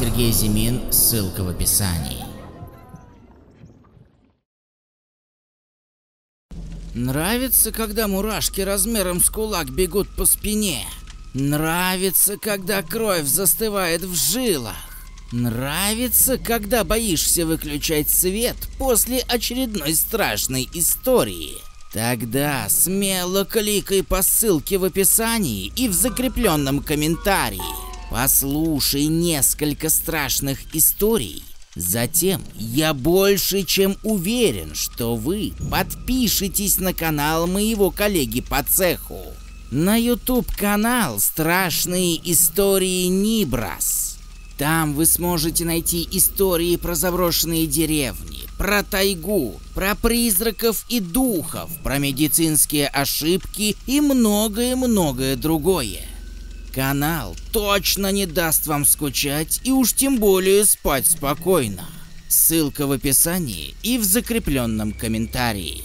Сергей Зимин, ссылка в описании. Нравится, когда мурашки размером с кулак бегут по спине. Нравится, когда кровь застывает в жилах. Нравится, когда боишься выключать свет после очередной страшной истории. Тогда смело кликай по ссылке в описании и в закрепленном комментарии. Послушай несколько страшных историй. Затем я больше чем уверен, что вы подпишитесь на канал моего коллеги по цеху. На YouTube канал «Страшные истории Нибрас». Там вы сможете найти истории про заброшенные деревни, про тайгу, про призраков и духов, про медицинские ошибки и многое-многое другое. Канал точно не даст вам скучать и уж тем более спать спокойно. Ссылка в описании и в закрепленном комментарии.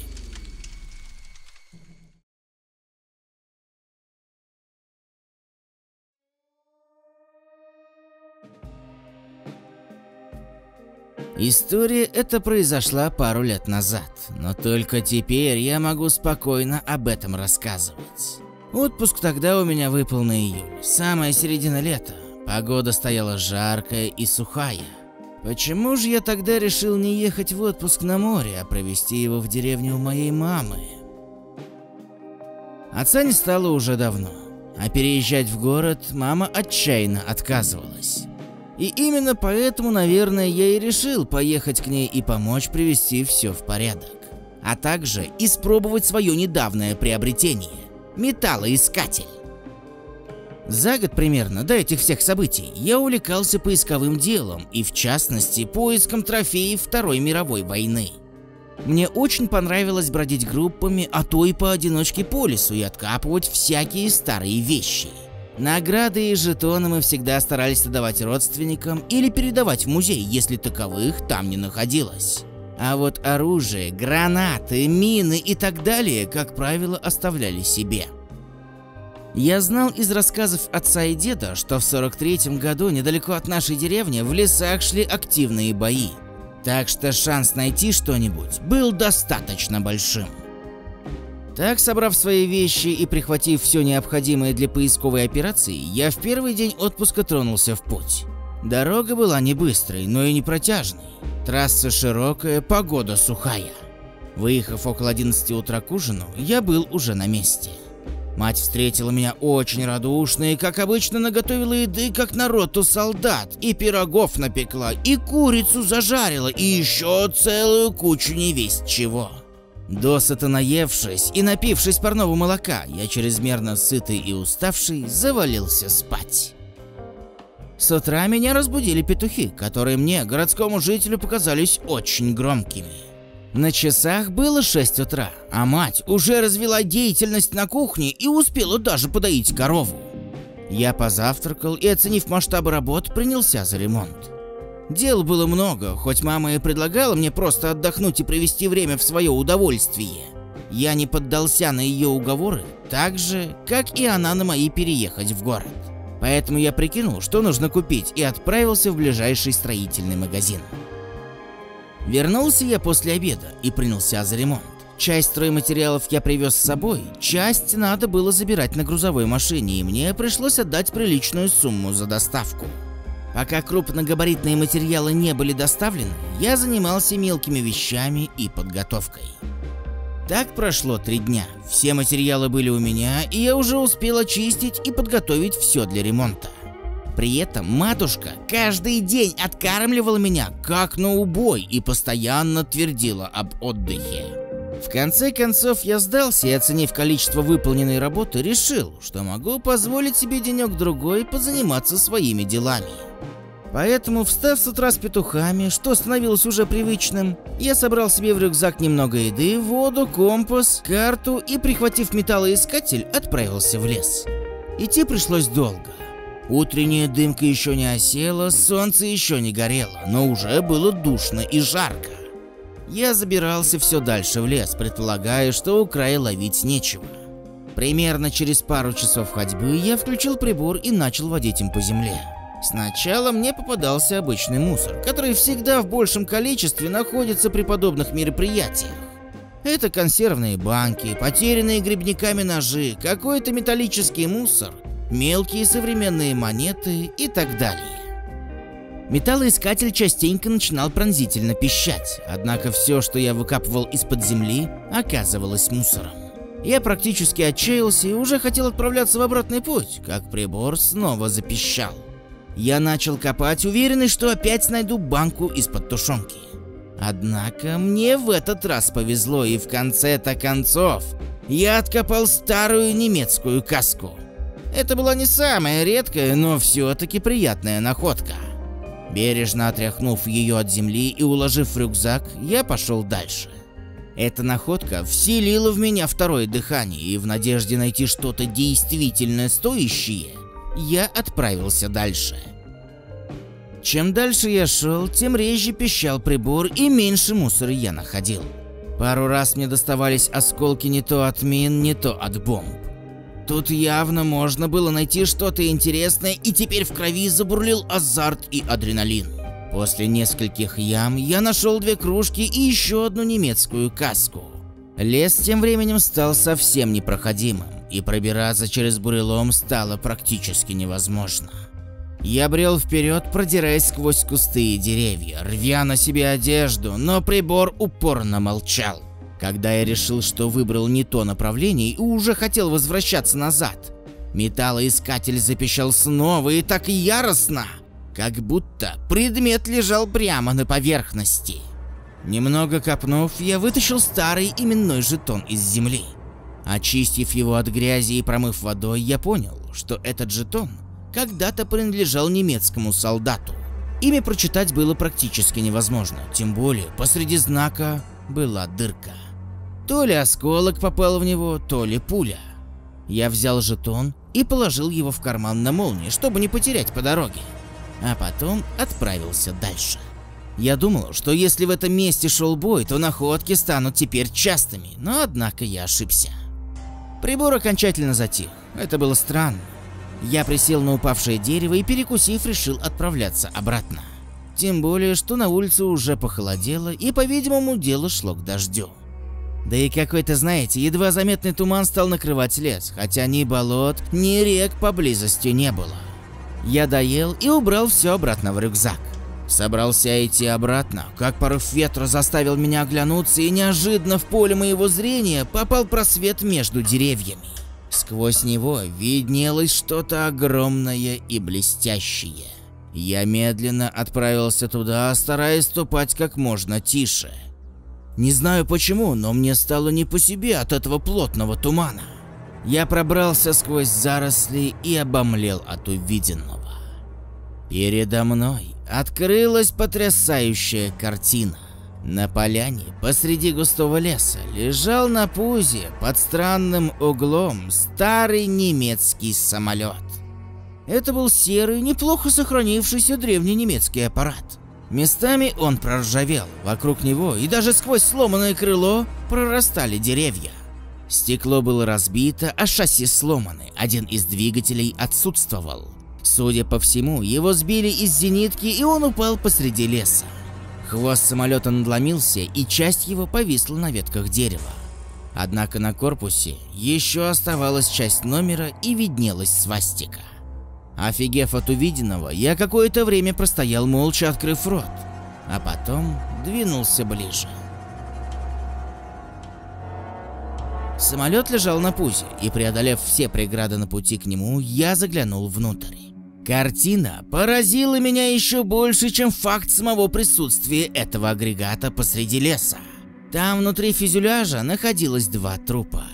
История эта произошла пару лет назад, но только теперь я могу спокойно об этом рассказывать. Отпуск тогда у меня выпал на июль, самая середина лета. Погода стояла жаркая и сухая. Почему же я тогда решил не ехать в отпуск на море, а провести его в деревню у моей мамы? Отца не стало уже давно, а переезжать в город мама отчаянно отказывалась. И именно поэтому, наверное, я и решил поехать к ней и помочь привести все в порядок. А также испробовать свое недавнее приобретение – металлоискатель. За год примерно до этих всех событий я увлекался поисковым делом и в частности поиском трофеев Второй мировой войны. Мне очень понравилось бродить группами, а то и поодиночке по лесу и откапывать всякие старые вещи – Награды и жетоны мы всегда старались отдавать родственникам или передавать в музей, если таковых там не находилось. А вот оружие, гранаты, мины и так далее, как правило, оставляли себе. Я знал из рассказов отца и деда, что в 43-м году недалеко от нашей деревни в лесах шли активные бои. Так что шанс найти что-нибудь был достаточно большим. Так, собрав свои вещи и прихватив все необходимое для поисковой операции, я в первый день отпуска тронулся в путь. Дорога была не быстрой, но и не протяжной. Трасса широкая, погода сухая. Выехав около 11 утра к ужину, я был уже на месте. Мать встретила меня очень радушно и, как обычно, наготовила еды, как народу солдат, и пирогов напекла, и курицу зажарила, и еще целую кучу невесть чего. Досыта наевшись и напившись парного молока, я чрезмерно сытый и уставший завалился спать. С утра меня разбудили петухи, которые мне, городскому жителю, показались очень громкими. На часах было 6 утра, а мать уже развела деятельность на кухне и успела даже подоить корову. Я позавтракал и, оценив масштабы работ, принялся за ремонт. Дел было много, хоть мама и предлагала мне просто отдохнуть и провести время в свое удовольствие. Я не поддался на ее уговоры, так же, как и она на мои переехать в город. Поэтому я прикинул, что нужно купить, и отправился в ближайший строительный магазин. Вернулся я после обеда и принялся за ремонт. Часть стройматериалов я привез с собой, часть надо было забирать на грузовой машине, и мне пришлось отдать приличную сумму за доставку. Пока крупногабаритные материалы не были доставлены, я занимался мелкими вещами и подготовкой. Так прошло три дня. Все материалы были у меня, и я уже успел очистить и подготовить все для ремонта. При этом матушка каждый день откармливала меня как на убой и постоянно твердила об отдыхе. В конце концов я сдался и, оценив количество выполненной работы, решил, что могу позволить себе денек-другой позаниматься своими делами. Поэтому, встав с утра с петухами, что становилось уже привычным, я собрал себе в рюкзак немного еды, воду, компас, карту и, прихватив металлоискатель, отправился в лес. Идти пришлось долго. Утренняя дымка еще не осела, солнце еще не горело, но уже было душно и жарко. Я забирался все дальше в лес, предполагая, что у края ловить нечего. Примерно через пару часов ходьбы я включил прибор и начал водить им по земле. Сначала мне попадался обычный мусор, который всегда в большем количестве находится при подобных мероприятиях. Это консервные банки, потерянные грибниками ножи, какой-то металлический мусор, мелкие современные монеты и так далее. Металлоискатель частенько начинал пронзительно пищать, однако все, что я выкапывал из-под земли, оказывалось мусором. Я практически отчаялся и уже хотел отправляться в обратный путь, как прибор снова запищал. Я начал копать, уверенный, что опять найду банку из-под тушенки. Однако мне в этот раз повезло, и в конце-то концов я откопал старую немецкую каску. Это была не самая редкая, но все-таки приятная находка. Бережно отряхнув ее от земли и уложив в рюкзак, я пошел дальше. Эта находка вселила в меня второе дыхание, и в надежде найти что-то действительно стоящее, я отправился дальше. Чем дальше я шел, тем реже пищал прибор и меньше мусора я находил. Пару раз мне доставались осколки не то от мин, не то от бомб. Тут явно можно было найти что-то интересное, и теперь в крови забурлил азарт и адреналин. После нескольких ям я нашел две кружки и еще одну немецкую каску. Лес тем временем стал совсем непроходимым, и пробираться через бурелом стало практически невозможно. Я брел вперед, продираясь сквозь кусты и деревья, рвя на себе одежду, но прибор упорно молчал. Когда я решил, что выбрал не то направление и уже хотел возвращаться назад, металлоискатель запищал снова и так яростно, как будто предмет лежал прямо на поверхности. Немного копнув, я вытащил старый именной жетон из земли. Очистив его от грязи и промыв водой, я понял, что этот жетон когда-то принадлежал немецкому солдату. Имя прочитать было практически невозможно, тем более посреди знака была дырка. То ли осколок попал в него, то ли пуля. Я взял жетон и положил его в карман на молнии, чтобы не потерять по дороге. А потом отправился дальше. Я думал, что если в этом месте шел бой, то находки станут теперь частыми, но однако я ошибся. Прибор окончательно затих. Это было странно. Я присел на упавшее дерево и, перекусив, решил отправляться обратно. Тем более, что на улице уже похолодело и, по-видимому, дело шло к дождю. Да и какой-то, знаете, едва заметный туман стал накрывать лес, хотя ни болот, ни рек поблизости не было. Я доел и убрал все обратно в рюкзак. Собрался идти обратно, как порыв ветра заставил меня оглянуться, и неожиданно в поле моего зрения попал просвет между деревьями. Сквозь него виднелось что-то огромное и блестящее. Я медленно отправился туда, стараясь ступать как можно тише. Не знаю почему, но мне стало не по себе от этого плотного тумана. Я пробрался сквозь заросли и обомлел от увиденного. Передо мной открылась потрясающая картина. На поляне посреди густого леса лежал на пузе под странным углом старый немецкий самолет. Это был серый, неплохо сохранившийся древний немецкий аппарат. Местами он проржавел, вокруг него и даже сквозь сломанное крыло прорастали деревья. Стекло было разбито, а шасси сломаны, один из двигателей отсутствовал. Судя по всему, его сбили из зенитки и он упал посреди леса. Хвост самолета надломился и часть его повисла на ветках дерева. Однако на корпусе еще оставалась часть номера и виднелась свастика. Офигев от увиденного, я какое-то время простоял молча, открыв рот, а потом двинулся ближе. Самолет лежал на пузе, и преодолев все преграды на пути к нему, я заглянул внутрь. Картина поразила меня еще больше, чем факт самого присутствия этого агрегата посреди леса. Там внутри фюзеляжа находилось два трупа.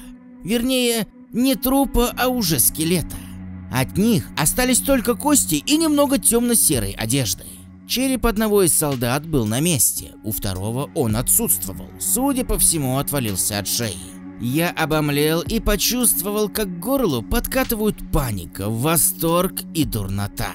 Вернее, не трупа, а уже скелета. От них остались только кости и немного темно-серой одежды. Череп одного из солдат был на месте, у второго он отсутствовал, судя по всему отвалился от шеи. Я обомлел и почувствовал, как к горлу подкатывают паника, восторг и дурнота.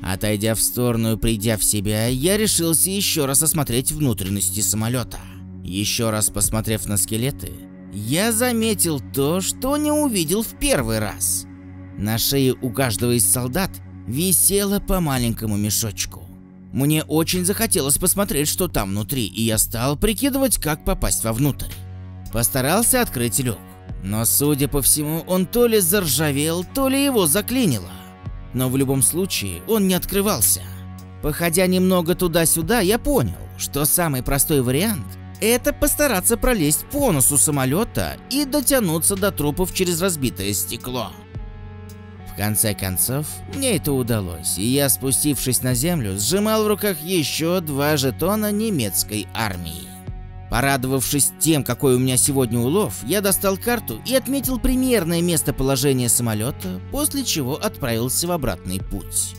Отойдя в сторону и придя в себя, я решился еще раз осмотреть внутренности самолета. Еще раз посмотрев на скелеты, я заметил то, что не увидел в первый раз. На шее у каждого из солдат висела по маленькому мешочку. Мне очень захотелось посмотреть, что там внутри, и я стал прикидывать, как попасть вовнутрь. Постарался открыть люк, но, судя по всему, он то ли заржавел, то ли его заклинило. Но в любом случае он не открывался. Походя немного туда-сюда, я понял, что самый простой вариант – это постараться пролезть по носу самолета и дотянуться до трупов через разбитое стекло. В конце концов, мне это удалось, и я, спустившись на землю, сжимал в руках еще два жетона немецкой армии. Порадовавшись тем, какой у меня сегодня улов, я достал карту и отметил примерное местоположение самолета, после чего отправился в обратный путь.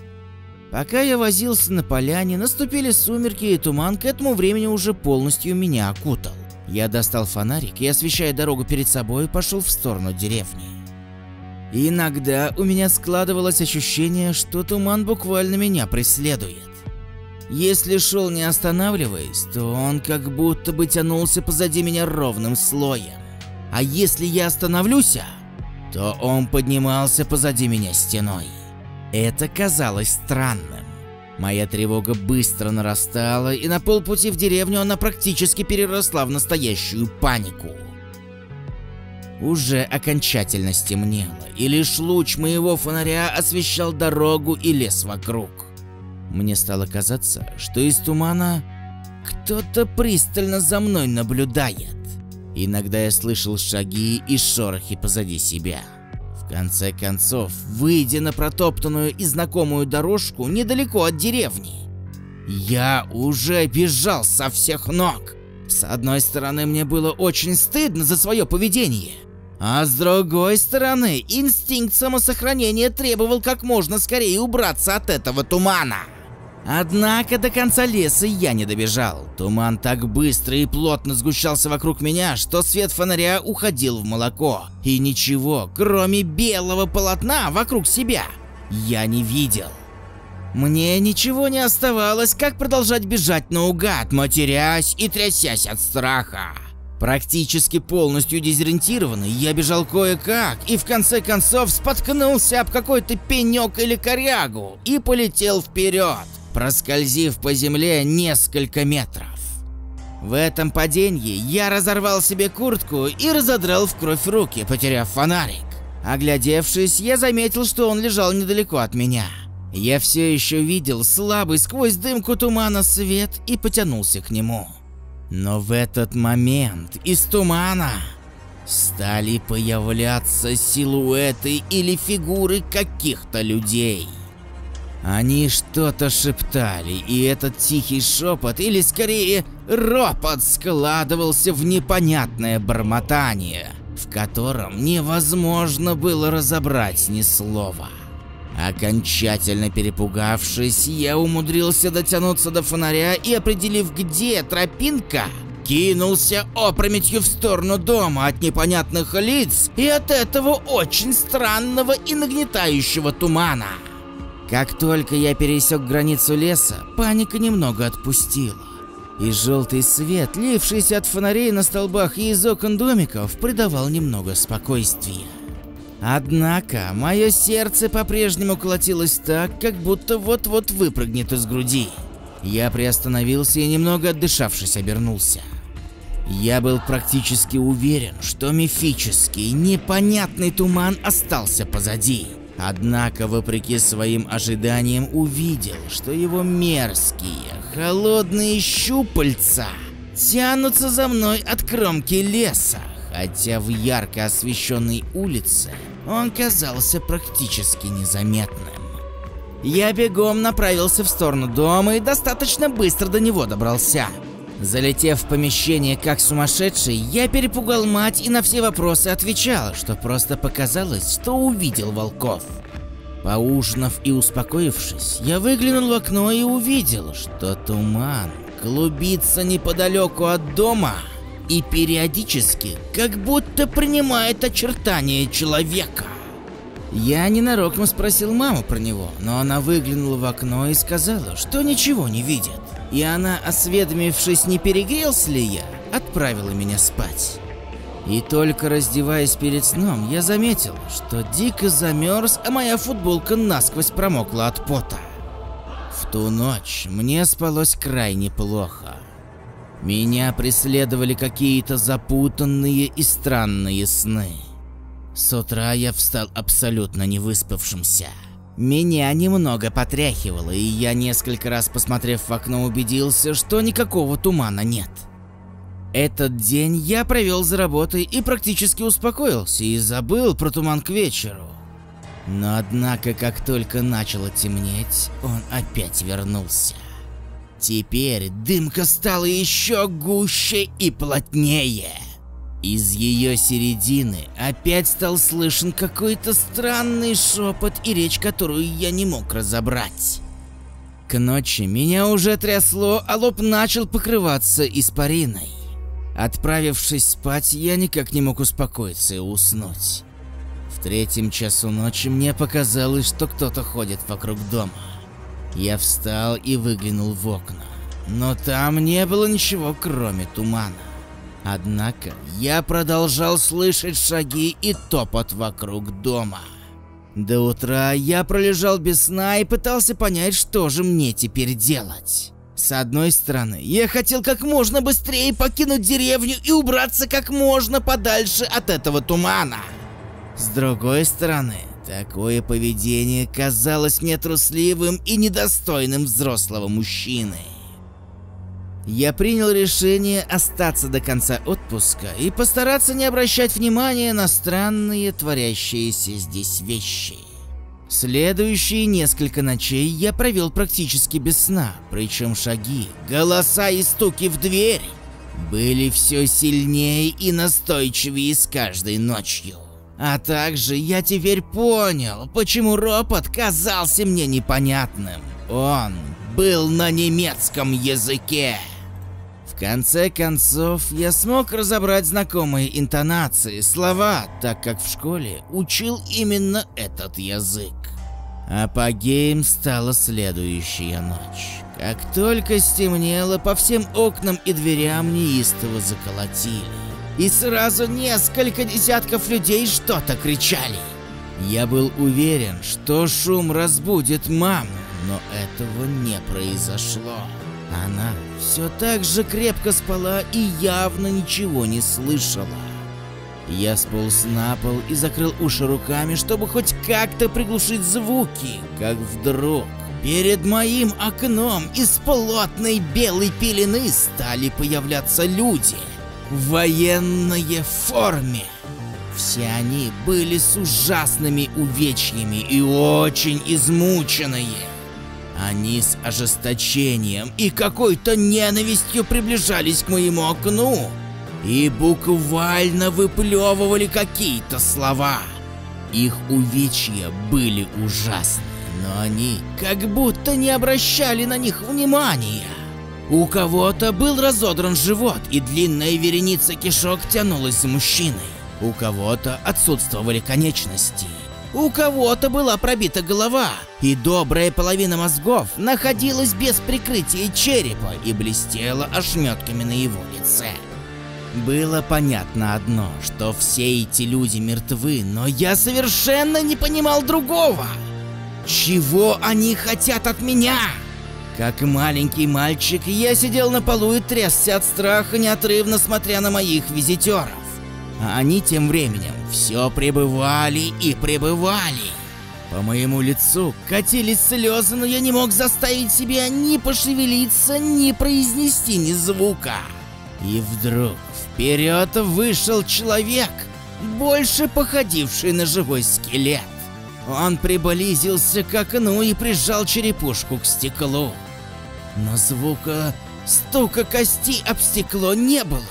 Пока я возился на поляне, наступили сумерки, и туман к этому времени уже полностью меня окутал. Я достал фонарик и, освещая дорогу перед собой, пошел в сторону деревни. иногда у меня складывалось ощущение, что туман буквально меня преследует. Если шел не останавливаясь, то он как будто бы тянулся позади меня ровным слоем. А если я остановлюсь, то он поднимался позади меня стеной. Это казалось странным. Моя тревога быстро нарастала, и на полпути в деревню она практически переросла в настоящую панику. Уже окончательно стемнело, и лишь луч моего фонаря освещал дорогу и лес вокруг. Мне стало казаться, что из тумана кто-то пристально за мной наблюдает. Иногда я слышал шаги и шорохи позади себя. В конце концов, выйдя на протоптанную и знакомую дорожку недалеко от деревни, я уже бежал со всех ног. С одной стороны, мне было очень стыдно за свое поведение, а с другой стороны, инстинкт самосохранения требовал как можно скорее убраться от этого тумана. Однако до конца леса я не добежал. Туман так быстро и плотно сгущался вокруг меня, что свет фонаря уходил в молоко. И ничего, кроме белого полотна вокруг себя, я не видел. Мне ничего не оставалось, как продолжать бежать наугад, матерясь и трясясь от страха. Практически полностью дезориентированный, я бежал кое-как и в конце концов споткнулся об какой-то пенек или корягу и полетел вперед проскользив по земле несколько метров. В этом падении я разорвал себе куртку и разодрал в кровь руки, потеряв фонарик. Оглядевшись, я заметил, что он лежал недалеко от меня. Я все еще видел слабый сквозь дымку тумана свет и потянулся к нему. Но в этот момент из тумана стали появляться силуэты или фигуры каких-то людей. Они что-то шептали, и этот тихий шепот, или скорее ропот, складывался в непонятное бормотание, в котором невозможно было разобрать ни слова. Окончательно перепугавшись, я умудрился дотянуться до фонаря и, определив, где тропинка, кинулся опрометью в сторону дома от непонятных лиц и от этого очень странного и нагнетающего тумана. Как только я пересек границу леса, паника немного отпустила. И желтый свет, лившийся от фонарей на столбах и из окон домиков, придавал немного спокойствия. Однако, мое сердце по-прежнему колотилось так, как будто вот-вот выпрыгнет из груди. Я приостановился и, немного отдышавшись, обернулся. Я был практически уверен, что мифический, непонятный туман остался позади. Однако, вопреки своим ожиданиям, увидел, что его мерзкие, холодные щупальца тянутся за мной от кромки леса, хотя в ярко освещенной улице он казался практически незаметным. Я бегом направился в сторону дома и достаточно быстро до него добрался. Залетев в помещение как сумасшедший, я перепугал мать и на все вопросы отвечал, что просто показалось, что увидел волков. Поужинав и успокоившись, я выглянул в окно и увидел, что туман клубится неподалеку от дома и периодически как будто принимает очертания человека. Я ненароком спросил маму про него, но она выглянула в окно и сказала, что ничего не видит и она, осведомившись, не перегрелся ли я, отправила меня спать. И только раздеваясь перед сном, я заметил, что дико замерз, а моя футболка насквозь промокла от пота. В ту ночь мне спалось крайне плохо. Меня преследовали какие-то запутанные и странные сны. С утра я встал абсолютно не выспавшимся. Меня немного потряхивало, и я несколько раз посмотрев в окно убедился, что никакого тумана нет. Этот день я провел за работой и практически успокоился и забыл про туман к вечеру. Но однако, как только начало темнеть, он опять вернулся. Теперь дымка стала еще гуще и плотнее. Из ее середины опять стал слышен какой-то странный шепот и речь, которую я не мог разобрать. К ночи меня уже трясло, а лоб начал покрываться испариной. Отправившись спать, я никак не мог успокоиться и уснуть. В третьем часу ночи мне показалось, что кто-то ходит вокруг дома. Я встал и выглянул в окна, но там не было ничего, кроме тумана. Однако я продолжал слышать шаги и топот вокруг дома. До утра я пролежал без сна и пытался понять, что же мне теперь делать. С одной стороны, я хотел как можно быстрее покинуть деревню и убраться как можно подальше от этого тумана. С другой стороны, такое поведение казалось мне трусливым и недостойным взрослого мужчины. Я принял решение остаться до конца отпуска и постараться не обращать внимания на странные творящиеся здесь вещи. Следующие несколько ночей я провел практически без сна, причем шаги, голоса и стуки в дверь были все сильнее и настойчивее с каждой ночью. А также я теперь понял, почему ропот казался мне непонятным. Он был на немецком языке. В конце концов, я смог разобрать знакомые интонации, слова, так как в школе учил именно этот язык. Апогеем стала следующая ночь. Как только стемнело, по всем окнам и дверям неистово заколотили. И сразу несколько десятков людей что-то кричали. Я был уверен, что шум разбудит маму, но этого не произошло. Она все так же крепко спала и явно ничего не слышала. Я сполз на пол и закрыл уши руками, чтобы хоть как-то приглушить звуки, как вдруг перед моим окном из плотной белой пелены стали появляться люди в военной форме. Все они были с ужасными увечьями и очень измученные. Они с ожесточением и какой-то ненавистью приближались к моему окну и буквально выплевывали какие-то слова. Их увечья были ужасны, но они как будто не обращали на них внимания. У кого-то был разодран живот, и длинная вереница кишок тянулась за мужчиной. У кого-то отсутствовали конечности. У кого-то была пробита голова, и добрая половина мозгов находилась без прикрытия черепа и блестела ошметками на его лице. Было понятно одно, что все эти люди мертвы, но я совершенно не понимал другого. Чего они хотят от меня? Как маленький мальчик, я сидел на полу и трясся от страха, неотрывно смотря на моих визитеров. А они тем временем все пребывали и пребывали. По моему лицу катились слезы, но я не мог заставить себя ни пошевелиться, ни произнести ни звука. И вдруг вперед вышел человек, больше походивший на живой скелет. Он приблизился к окну и прижал черепушку к стеклу. Но звука стука кости об стекло не было.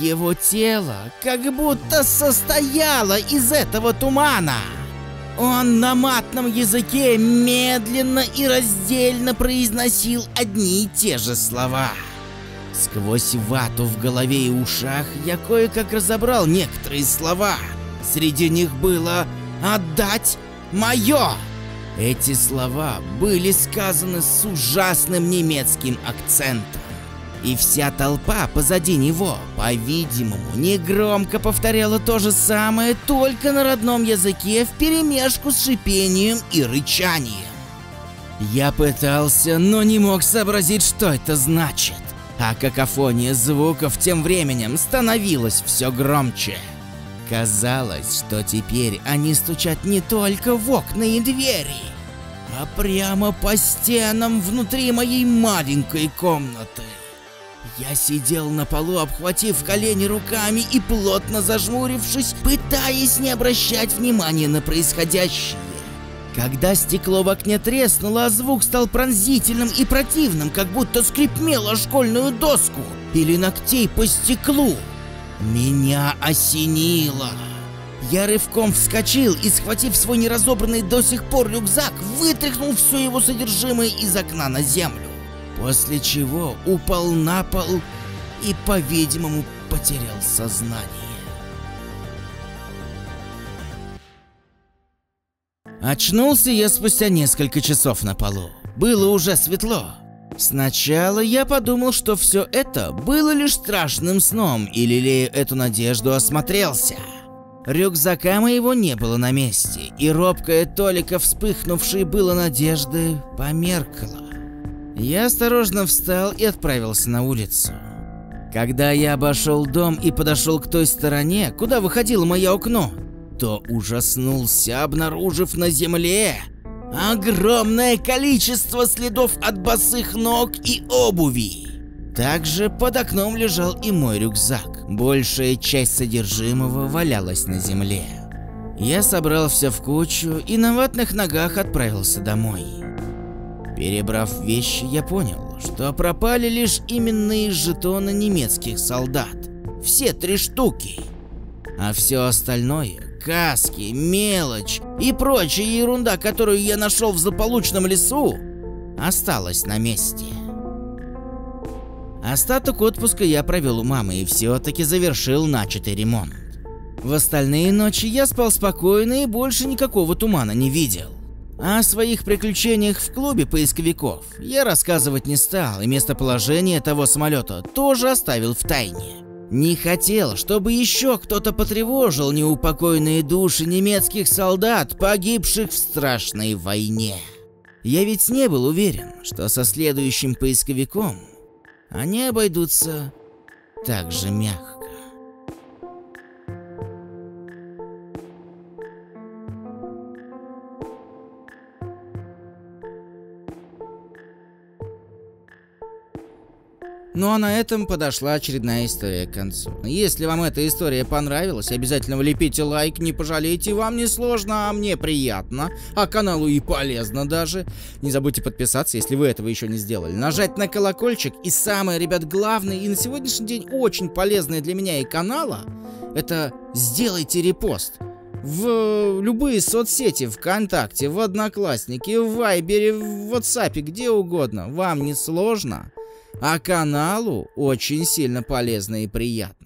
Его тело как будто состояло из этого тумана. Он на матном языке медленно и раздельно произносил одни и те же слова. Сквозь вату в голове и ушах я кое-как разобрал некоторые слова. Среди них было «отдать мое». Эти слова были сказаны с ужасным немецким акцентом. И вся толпа позади него, по-видимому, негромко повторяла то же самое, только на родном языке вперемешку с шипением и рычанием. Я пытался, но не мог сообразить, что это значит. А какофония звуков тем временем становилась все громче. Казалось, что теперь они стучат не только в окна и двери, а прямо по стенам внутри моей маленькой комнаты. Я сидел на полу, обхватив колени руками и плотно зажмурившись, пытаясь не обращать внимания на происходящее. Когда стекло в окне треснуло, а звук стал пронзительным и противным, как будто скрипмело школьную доску или ногтей по стеклу. Меня осенило. Я рывком вскочил и, схватив свой неразобранный до сих пор рюкзак, вытряхнул все его содержимое из окна на землю. После чего упал на пол и, по-видимому, потерял сознание. Очнулся я спустя несколько часов на полу. Было уже светло. Сначала я подумал, что все это было лишь страшным сном, и лелея эту надежду осмотрелся. Рюкзака моего не было на месте, и робкая толика вспыхнувшей было надежды померкла. Я осторожно встал и отправился на улицу. Когда я обошел дом и подошел к той стороне, куда выходило мое окно, то ужаснулся, обнаружив на земле огромное количество следов от босых ног и обуви. Также под окном лежал и мой рюкзак. Большая часть содержимого валялась на земле. Я собрал все в кучу и на ватных ногах отправился домой. Перебрав вещи, я понял, что пропали лишь именные жетоны немецких солдат. Все три штуки. А все остальное каски, мелочь и прочая ерунда, которую я нашел в заполучном лесу, осталась на месте. Остаток отпуска я провел у мамы и все-таки завершил начатый ремонт. В остальные ночи я спал спокойно и больше никакого тумана не видел. О своих приключениях в клубе поисковиков я рассказывать не стал, и местоположение того самолета тоже оставил в тайне. Не хотел, чтобы еще кто-то потревожил неупокойные души немецких солдат, погибших в страшной войне. Я ведь не был уверен, что со следующим поисковиком они обойдутся так же мягко. Ну а на этом подошла очередная история к концу. Если вам эта история понравилась, обязательно влепите лайк, не пожалейте, вам не сложно, а мне приятно, а каналу и полезно даже. Не забудьте подписаться, если вы этого еще не сделали, нажать на колокольчик и самое, ребят, главное и на сегодняшний день очень полезное для меня и канала, это сделайте репост в любые соцсети, ВКонтакте, в Одноклассники, в Вайбере, в WhatsApp, где угодно. Вам не сложно? А каналу очень сильно полезно и приятно.